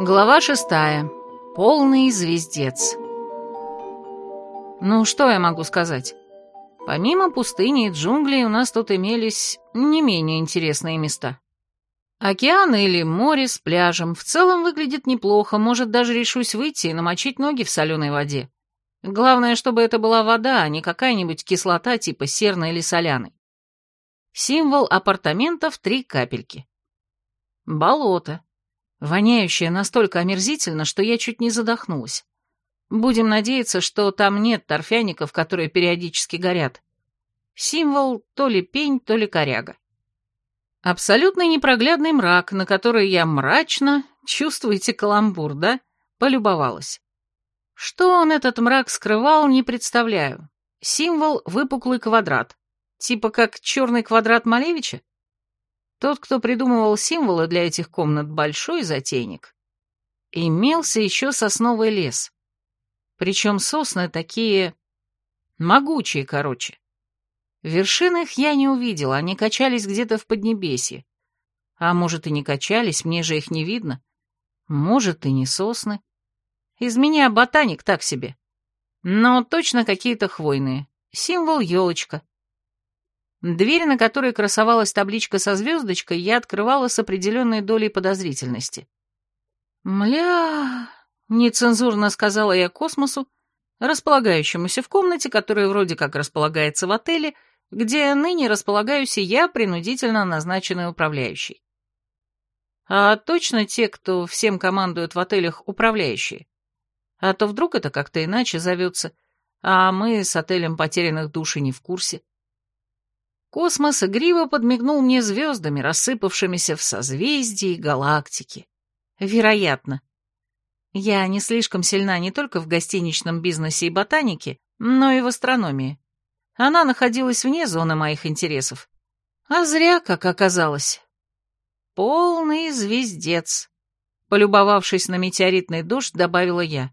Глава шестая. Полный звездец. Ну, что я могу сказать? Помимо пустыни и джунглей у нас тут имелись не менее интересные места. Океан или море с пляжем в целом выглядит неплохо, может, даже решусь выйти и намочить ноги в соленой воде. Главное, чтобы это была вода, а не какая-нибудь кислота типа серной или соляной. Символ апартаментов — три капельки. Болото. Воняющее настолько омерзительно, что я чуть не задохнулась. Будем надеяться, что там нет торфяников, которые периодически горят. Символ то ли пень, то ли коряга. Абсолютно непроглядный мрак, на который я мрачно, чувствуете каламбур, да, полюбовалась. Что он этот мрак скрывал, не представляю. Символ — выпуклый квадрат. Типа как черный квадрат Малевича? Тот, кто придумывал символы для этих комнат, большой затейник. Имелся еще сосновый лес. Причем сосны такие... могучие, короче. Вершин их я не увидела, они качались где-то в Поднебесье. А может и не качались, мне же их не видно. Может и не сосны. Из меня ботаник так себе. Но точно какие-то хвойные. Символ елочка. Дверь, на которой красовалась табличка со звездочкой, я открывала с определенной долей подозрительности. «Мля...» — нецензурно сказала я космосу, располагающемуся в комнате, которая вроде как располагается в отеле, где ныне располагаюсь и я, принудительно назначенный управляющий. А точно те, кто всем командует в отелях, управляющие? А то вдруг это как-то иначе зовется, а мы с отелем потерянных душ и не в курсе. Космос игриво подмигнул мне звездами, рассыпавшимися в созвездии галактики. Вероятно. Я не слишком сильна не только в гостиничном бизнесе и ботанике, но и в астрономии. Она находилась вне зоны моих интересов. А зря, как оказалось. Полный звездец. Полюбовавшись на метеоритный дождь, добавила я.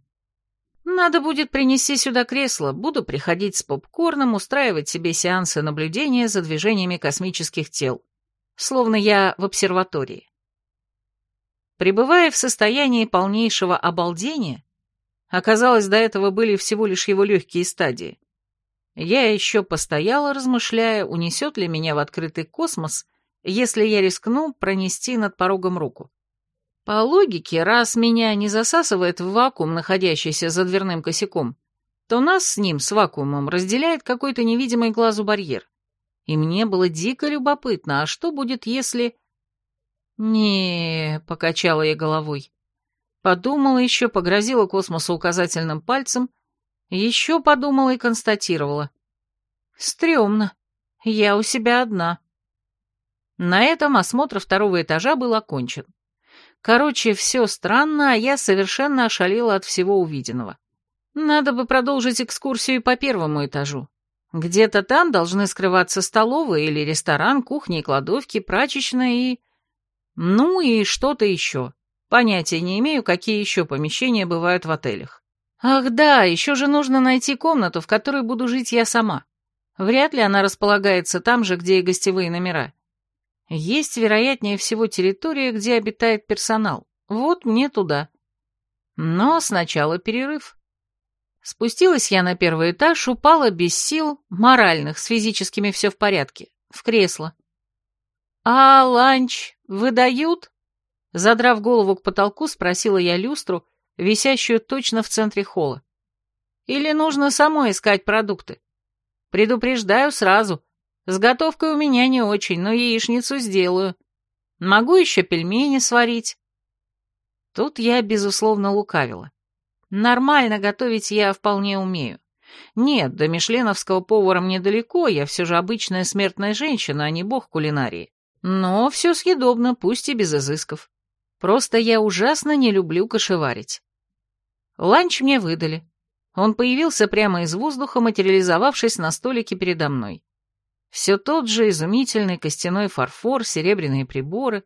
Надо будет принести сюда кресло, буду приходить с попкорном, устраивать себе сеансы наблюдения за движениями космических тел, словно я в обсерватории. Пребывая в состоянии полнейшего обалдения, оказалось, до этого были всего лишь его легкие стадии, я еще постояла, размышляя, унесет ли меня в открытый космос, если я рискну пронести над порогом руку. По логике, раз меня не засасывает в вакуум, находящийся за дверным косяком, то нас с ним, с вакуумом, разделяет какой-то невидимый глазу барьер. И мне было дико любопытно, а что будет, если... не покачала я головой. Подумала еще, погрозила космосу указательным пальцем, еще подумала и констатировала. Стремно. Я у себя одна. На этом осмотр второго этажа был окончен. Короче, все странно, а я совершенно ошалела от всего увиденного. Надо бы продолжить экскурсию по первому этажу. Где-то там должны скрываться столовая или ресторан, кухня и кладовки, прачечная и... Ну и что-то еще. Понятия не имею, какие еще помещения бывают в отелях. Ах да, еще же нужно найти комнату, в которой буду жить я сама. Вряд ли она располагается там же, где и гостевые номера. Есть, вероятнее всего, территория, где обитает персонал. Вот мне туда. Но сначала перерыв. Спустилась я на первый этаж, упала без сил, моральных, с физическими все в порядке, в кресло. «А ланч выдают?» Задрав голову к потолку, спросила я люстру, висящую точно в центре холла. «Или нужно самой искать продукты? Предупреждаю сразу, с готовкой у меня не очень, но яичницу сделаю. Могу еще пельмени сварить. Тут я, безусловно, лукавила. Нормально готовить я вполне умею. Нет, до мишленовского повара мне далеко, я все же обычная смертная женщина, а не бог кулинарии. Но все съедобно, пусть и без изысков. Просто я ужасно не люблю кошеварить. Ланч мне выдали. Он появился прямо из воздуха, материализовавшись на столике передо мной. Все тот же изумительный костяной фарфор, серебряные приборы.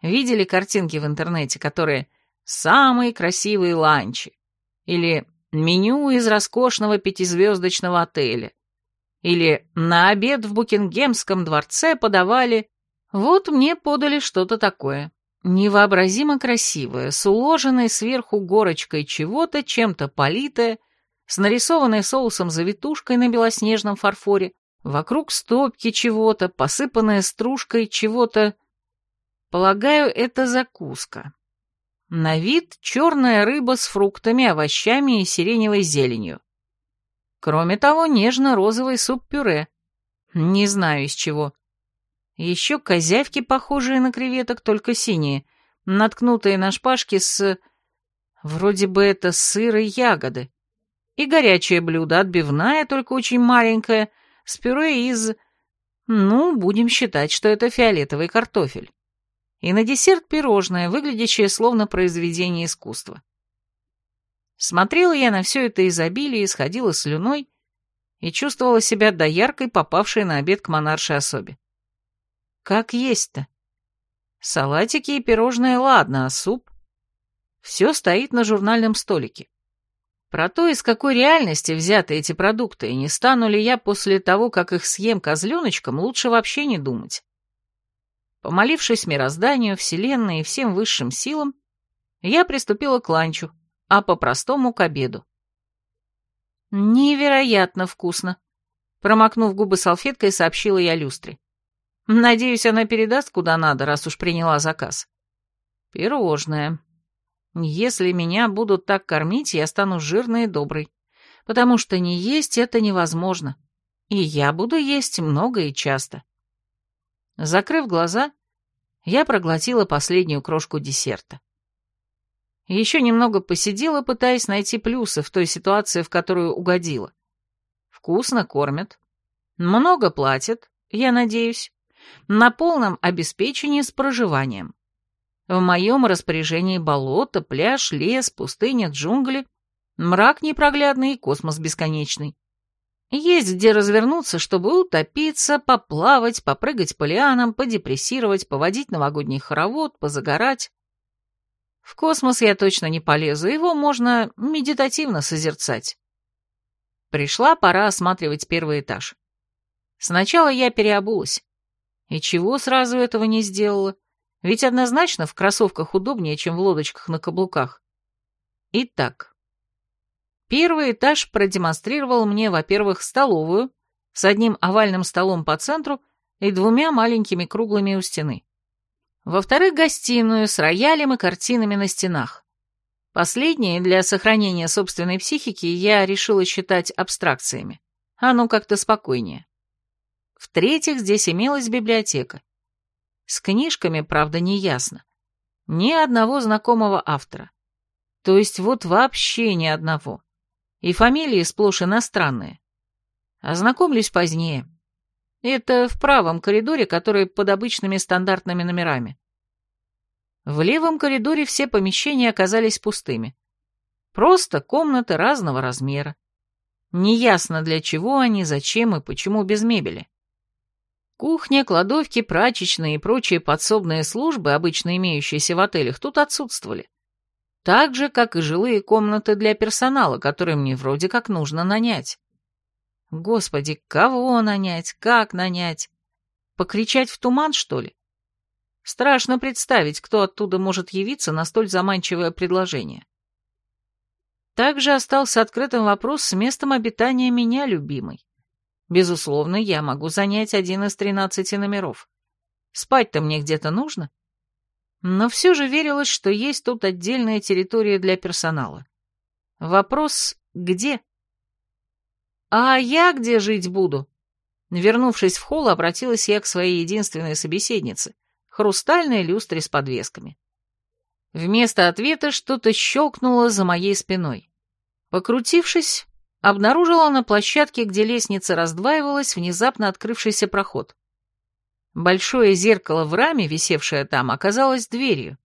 Видели картинки в интернете, которые «самые красивые ланчи» или «меню из роскошного пятизвездочного отеля» или «на обед в Букингемском дворце подавали...» Вот мне подали что-то такое. Невообразимо красивая, с уложенной сверху горочкой чего-то, чем-то политая, с нарисованной соусом завитушкой на белоснежном фарфоре, вокруг стопки чего-то, посыпанная стружкой чего-то. Полагаю, это закуска. На вид черная рыба с фруктами, овощами и сиреневой зеленью. Кроме того, нежно-розовый суп-пюре. Не знаю из чего. Еще козявки, похожие на креветок, только синие, наткнутые на шпажки с... Вроде бы это сыр и ягоды. И горячее блюдо, отбивная, только очень маленькое, с пюре из... Ну, будем считать, что это фиолетовый картофель. И на десерт пирожное, выглядящее словно произведение искусства. Смотрела я на все это изобилие, исходила слюной и чувствовала себя дояркой, попавшей на обед к монаршей особе. Как есть-то? Салатики и пирожное ладно, а суп? Все стоит на журнальном столике. Про то, из какой реальности взяты эти продукты, и не стану ли я после того, как их съем козленочком, лучше вообще не думать. Помолившись мирозданию, вселенной и всем высшим силам, я приступила к ланчу, а по-простому к обеду. «Невероятно вкусно!» Промокнув губы салфеткой, сообщила я люстре. «Надеюсь, она передаст куда надо, раз уж приняла заказ». «Пирожное. Если меня будут так кормить, я стану жирной и доброй, потому что не есть это невозможно, и я буду есть много и часто». Закрыв глаза, я проглотила последнюю крошку десерта. Еще немного посидела, пытаясь найти плюсы в той ситуации, в которую угодила. Вкусно кормят. Много платят, я надеюсь. На полном обеспечении с проживанием. В моем распоряжении болото, пляж, лес, пустыня, джунгли, мрак непроглядный и космос бесконечный. Есть где развернуться, чтобы утопиться, поплавать, попрыгать по лианам, подепрессировать, поводить новогодний хоровод, позагорать. В космос я точно не полезу, его можно медитативно созерцать. Пришла пора осматривать первый этаж. Сначала я переобулась. И чего сразу этого не сделала? Ведь однозначно в кроссовках удобнее, чем в лодочках на каблуках. Итак, первый этаж продемонстрировал мне, во-первых, столовую с одним овальным столом по центру и двумя маленькими круглыми у стены. Во-вторых, гостиную с роялем и картинами на стенах. Последние для сохранения собственной психики я решила считать абстракциями. Оно как-то спокойнее. В-третьих, здесь имелась библиотека. С книжками, правда, не ясно. Ни одного знакомого автора. То есть вот вообще ни одного. И фамилии сплошь иностранные. Ознакомлюсь позднее. Это в правом коридоре, который под обычными стандартными номерами. В левом коридоре все помещения оказались пустыми. Просто комнаты разного размера. Неясно для чего они, зачем и почему без мебели. Кухня, кладовки, прачечные и прочие подсобные службы, обычно имеющиеся в отелях, тут отсутствовали. Так же, как и жилые комнаты для персонала, которые мне вроде как нужно нанять. Господи, кого нанять, как нанять? Покричать в туман, что ли? Страшно представить, кто оттуда может явиться на столь заманчивое предложение. Также остался открытым вопрос с местом обитания меня, любимой. Безусловно, я могу занять один из тринадцати номеров. Спать-то мне где-то нужно. Но все же верилось, что есть тут отдельная территория для персонала. Вопрос «где?» «А я где жить буду?» Вернувшись в холл, обратилась я к своей единственной собеседнице, хрустальной люстре с подвесками. Вместо ответа что-то щелкнуло за моей спиной. Покрутившись, обнаружила на площадке, где лестница раздваивалась, внезапно открывшийся проход. Большое зеркало в раме, висевшее там, оказалось дверью.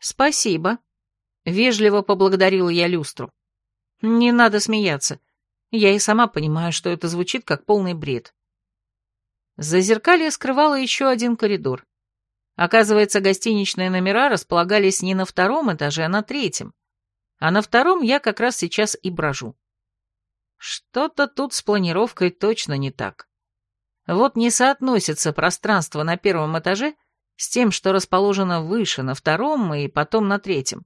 «Спасибо», — вежливо поблагодарила я люстру. «Не надо смеяться. Я и сама понимаю, что это звучит как полный бред. За зеркалье скрывало еще один коридор. Оказывается, гостиничные номера располагались не на втором этаже, а на третьем. А на втором я как раз сейчас и брожу. Что-то тут с планировкой точно не так. Вот не соотносится пространство на первом этаже с тем, что расположено выше, на втором и потом на третьем.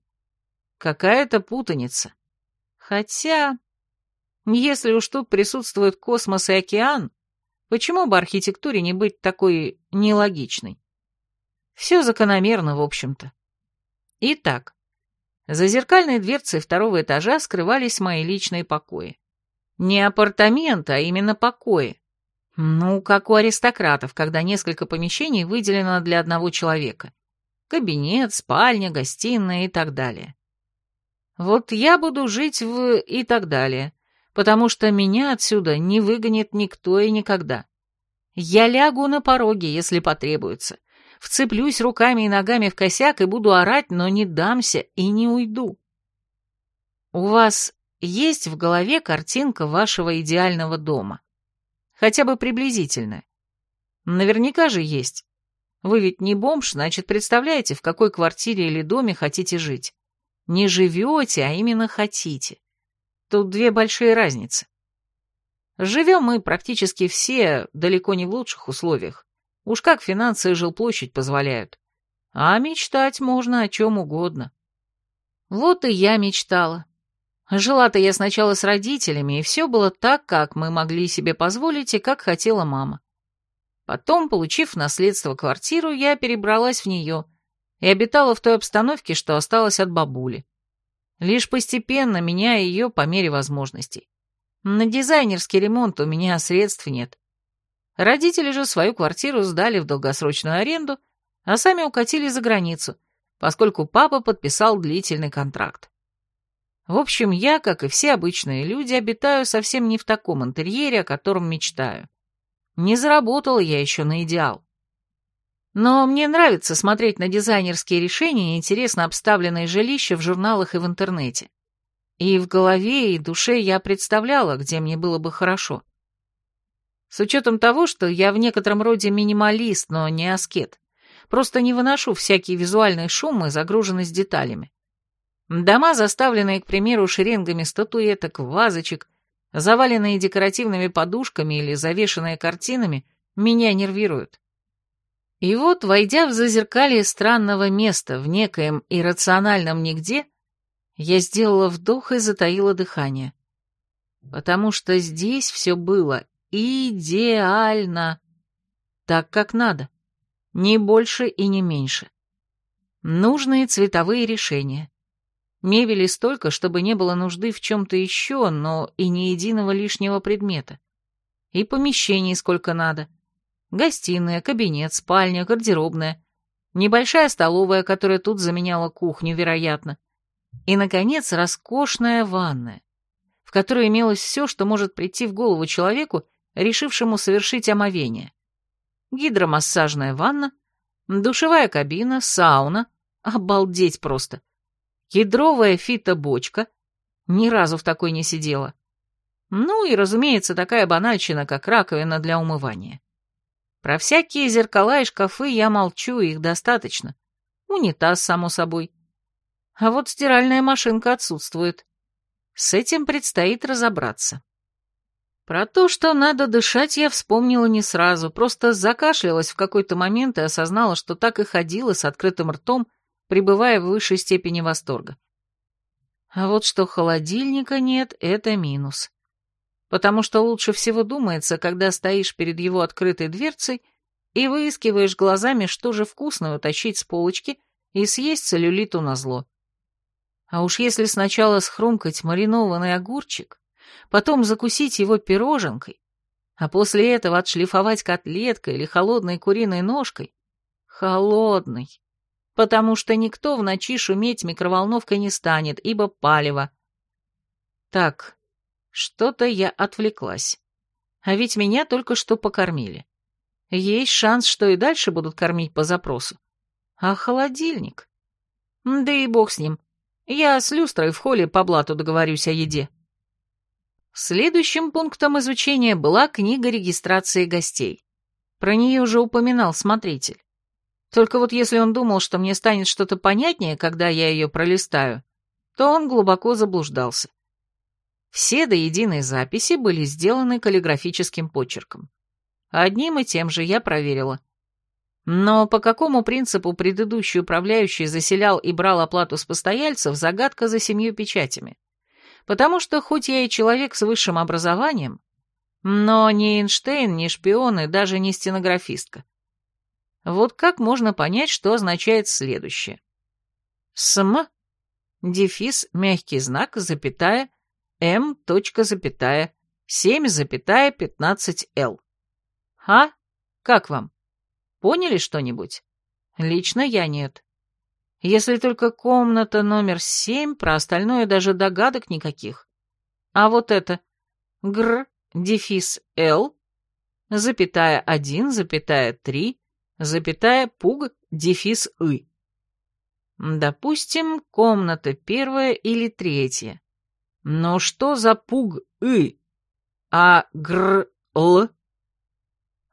Какая-то путаница. Хотя, если уж тут присутствует космос и океан, почему бы архитектуре не быть такой нелогичной? Все закономерно, в общем-то. Итак, за зеркальной дверцей второго этажа скрывались мои личные покои. Не апартаменты, а именно покои. Ну, как у аристократов, когда несколько помещений выделено для одного человека. Кабинет, спальня, гостиная и так далее. Вот я буду жить в и так далее, потому что меня отсюда не выгонит никто и никогда. Я лягу на пороге, если потребуется. Вцеплюсь руками и ногами в косяк и буду орать, но не дамся и не уйду. У вас есть в голове картинка вашего идеального дома? Хотя бы приблизительная. Наверняка же есть. Вы ведь не бомж, значит, представляете, в какой квартире или доме хотите жить. Не живете, а именно хотите. Тут две большие разницы. Живем мы практически все далеко не в лучших условиях. Уж как финансы и жилплощадь позволяют. А мечтать можно о чем угодно. Вот и я мечтала. Жила-то я сначала с родителями, и все было так, как мы могли себе позволить и как хотела мама. Потом, получив наследство квартиру, я перебралась в нее и обитала в той обстановке, что осталось от бабули. Лишь постепенно меняя ее по мере возможностей. На дизайнерский ремонт у меня средств нет. Родители же свою квартиру сдали в долгосрочную аренду, а сами укатили за границу, поскольку папа подписал длительный контракт. В общем, я, как и все обычные люди, обитаю совсем не в таком интерьере, о котором мечтаю. Не заработала я еще на идеал. Но мне нравится смотреть на дизайнерские решения и интересно обставленные жилища в журналах и в интернете. И в голове, и душе я представляла, где мне было бы хорошо. С учетом того, что я в некотором роде минималист, но не аскет. Просто не выношу всякие визуальные шумы, загруженность деталями. Дома, заставленные, к примеру, шеренгами статуэток, вазочек, заваленные декоративными подушками или завешенные картинами, меня нервируют. И вот, войдя в зазеркалье странного места в некоем иррациональном нигде, я сделала вдох и затаила дыхание. Потому что здесь все было идеально. Так, как надо. Ни больше и не меньше. Нужные цветовые решения. Мебели столько, чтобы не было нужды в чем-то еще, но и ни единого лишнего предмета. И помещений сколько надо. Гостиная, кабинет, спальня, гардеробная. Небольшая столовая, которая тут заменяла кухню, вероятно. И, наконец, роскошная ванная, в которой имелось все, что может прийти в голову человеку, решившему совершить омовение. Гидромассажная ванна, душевая кабина, сауна. Обалдеть просто. Кедровая фитобочка. Ни разу в такой не сидела. Ну и, разумеется, такая банальщина, как раковина для умывания. Про всякие зеркала и шкафы я молчу, их достаточно. Унитаз, само собой. А вот стиральная машинка отсутствует. С этим предстоит разобраться. Про то, что надо дышать, я вспомнила не сразу, просто закашлялась в какой-то момент и осознала, что так и ходила с открытым ртом, пребывая в высшей степени восторга. А вот что холодильника нет, это минус. Потому что лучше всего думается, когда стоишь перед его открытой дверцей и выискиваешь глазами, что же вкусное утащить с полочки и съесть целлюлиту на зло. А уж если сначала схрумкать маринованный огурчик, потом закусить его пироженкой, а после этого отшлифовать котлеткой или холодной куриной ножкой, холодной, потому что никто в ночи шуметь микроволновкой не станет, ибо палево. Так, что-то я отвлеклась. А ведь меня только что покормили. Есть шанс, что и дальше будут кормить по запросу. А холодильник? Да и бог с ним. Я с люстрой в холле по блату договорюсь о еде. Следующим пунктом изучения была книга регистрации гостей. Про нее уже упоминал смотритель. Только вот если он думал, что мне станет что-то понятнее, когда я ее пролистаю, то он глубоко заблуждался. Все до единой записи были сделаны каллиграфическим почерком. Одним и тем же я проверила. Но по какому принципу предыдущий управляющий заселял и брал оплату с постояльцев, загадка за семью печатями. Потому что хоть я и человек с высшим образованием, но ни Эйнштейн, ни шпион и даже не стенографистка. Вот как можно понять, что означает следующее? СМ, дефис, мягкий знак, запятая, М, точка, запятая, 7, запятая, 15, Л. А? Как вам? Поняли что-нибудь? Лично я нет. Если только комната номер семь, про остальное даже догадок никаких. А вот это гр, дефис Л, запятая один, запятая три, запятая пуг, дефис И. Допустим, комната первая или третья. Но что за пуг И? А гр, Л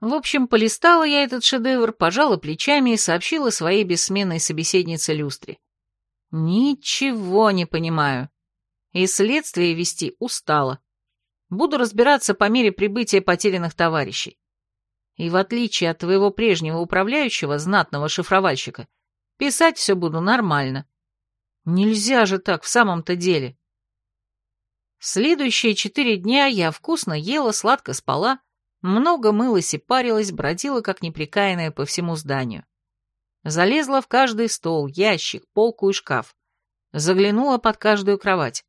в общем, полистала я этот шедевр, пожала плечами и сообщила своей бессменной собеседнице Люстре. Ничего не понимаю. И следствие вести устала. Буду разбираться по мере прибытия потерянных товарищей. И в отличие от твоего прежнего управляющего, знатного шифровальщика, писать все буду нормально. Нельзя же так в самом-то деле. Следующие четыре дня я вкусно ела, сладко спала, много мылась и парилась, бродила как неприкаянная по всему зданию. Залезла в каждый стол, ящик, полку и шкаф. Заглянула под каждую кровать.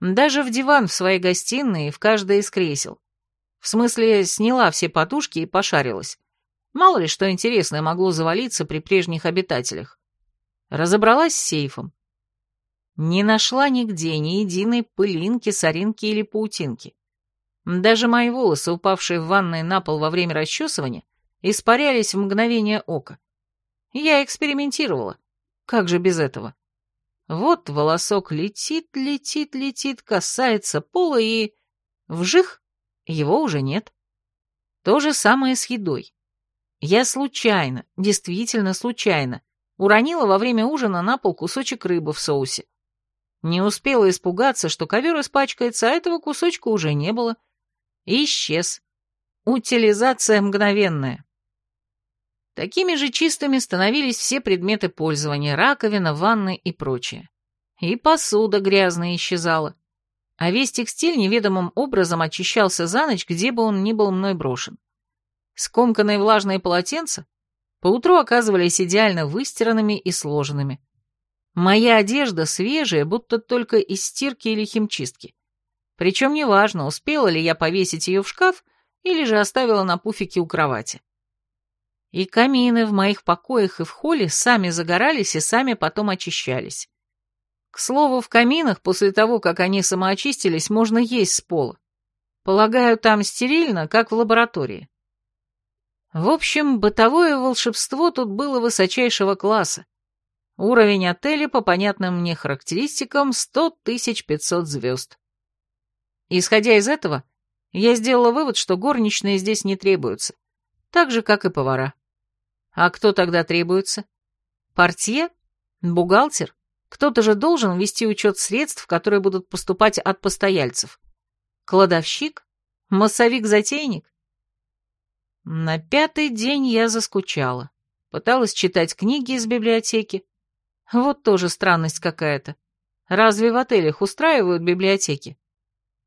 Даже в диван в своей гостиной и в каждое из кресел. В смысле, сняла все подушки и пошарилась. Мало ли что интересное могло завалиться при прежних обитателях. Разобралась с сейфом. Не нашла нигде ни единой пылинки, соринки или паутинки. Даже мои волосы, упавшие в ванной на пол во время расчесывания, испарялись в мгновение ока. Я экспериментировала. Как же без этого? Вот волосок летит, летит, летит, касается пола и... Вжих! Его уже нет. То же самое с едой. Я случайно, действительно случайно, уронила во время ужина на пол кусочек рыбы в соусе. Не успела испугаться, что ковер испачкается, а этого кусочка уже не было — исчез. Утилизация мгновенная. Такими же чистыми становились все предметы пользования, раковина, ванны и прочее. И посуда грязная исчезала. А весь текстиль неведомым образом очищался за ночь, где бы он ни был мной брошен. Скомканные влажные полотенца поутру оказывались идеально выстиранными и сложенными. Моя одежда свежая, будто только из стирки или химчистки. Причем неважно, успела ли я повесить ее в шкаф или же оставила на пуфике у кровати. И камины в моих покоях и в холле сами загорались и сами потом очищались. К слову, в каминах после того, как они самоочистились, можно есть с пола. Полагаю, там стерильно, как в лаборатории. В общем, бытовое волшебство тут было высочайшего класса. Уровень отеля по понятным мне характеристикам 100 500 звезд. Исходя из этого, я сделала вывод, что горничные здесь не требуются, так же, как и повара. А кто тогда требуется? Портье? Бухгалтер? Кто-то же должен вести учет средств, которые будут поступать от постояльцев. Кладовщик? Массовик-затейник? На пятый день я заскучала. Пыталась читать книги из библиотеки. Вот тоже странность какая-то. Разве в отелях устраивают библиотеки?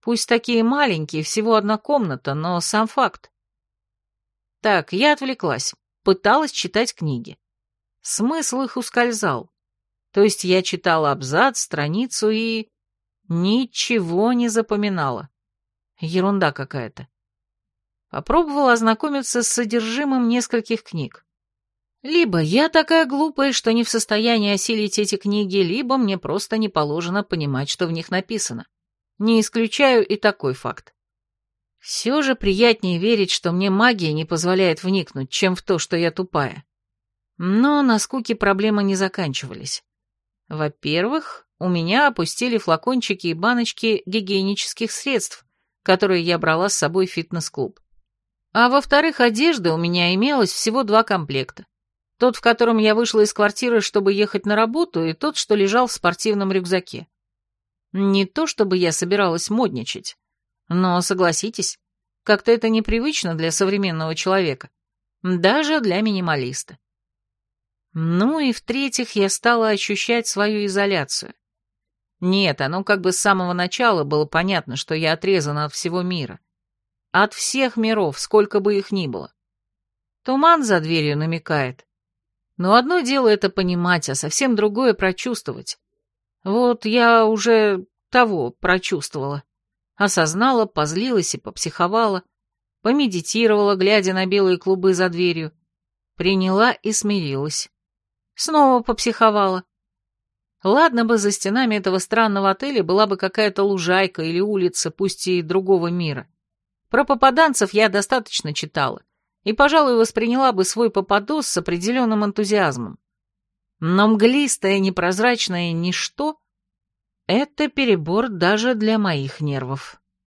Пусть такие маленькие, всего одна комната, но сам факт. Так, я отвлеклась, пыталась читать книги. Смысл их ускользал. То есть я читала абзац, страницу и... Ничего не запоминала. Ерунда какая-то. Попробовала ознакомиться с содержимым нескольких книг. Либо я такая глупая, что не в состоянии осилить эти книги, либо мне просто не положено понимать, что в них написано. Не исключаю и такой факт. Все же приятнее верить, что мне магия не позволяет вникнуть, чем в то, что я тупая. Но на скуке проблемы не заканчивались. Во-первых, у меня опустили флакончики и баночки гигиенических средств, которые я брала с собой в фитнес-клуб. А во-вторых, одежды у меня имелось всего два комплекта. Тот, в котором я вышла из квартиры, чтобы ехать на работу, и тот, что лежал в спортивном рюкзаке. Не то чтобы я собиралась модничать, но, согласитесь, как-то это непривычно для современного человека. Даже для минималиста. Ну и в-третьих, я стала ощущать свою изоляцию. Нет, оно как бы с самого начала было понятно, что я отрезана от всего мира. От всех миров, сколько бы их ни было. Туман за дверью намекает. Но одно дело это понимать, а совсем другое прочувствовать. Вот я уже того прочувствовала. Осознала, позлилась и попсиховала, помедитировала, глядя на белые клубы за дверью, приняла и смирилась. Снова попсиховала. Ладно бы за стенами этого странного отеля была бы какая-то лужайка или улица, пусть и другого мира. Про попаданцев я достаточно читала, и, пожалуй, восприняла бы свой попадос с определенным энтузиазмом. Но мглистое непрозрачное ничто — это перебор даже для моих нервов.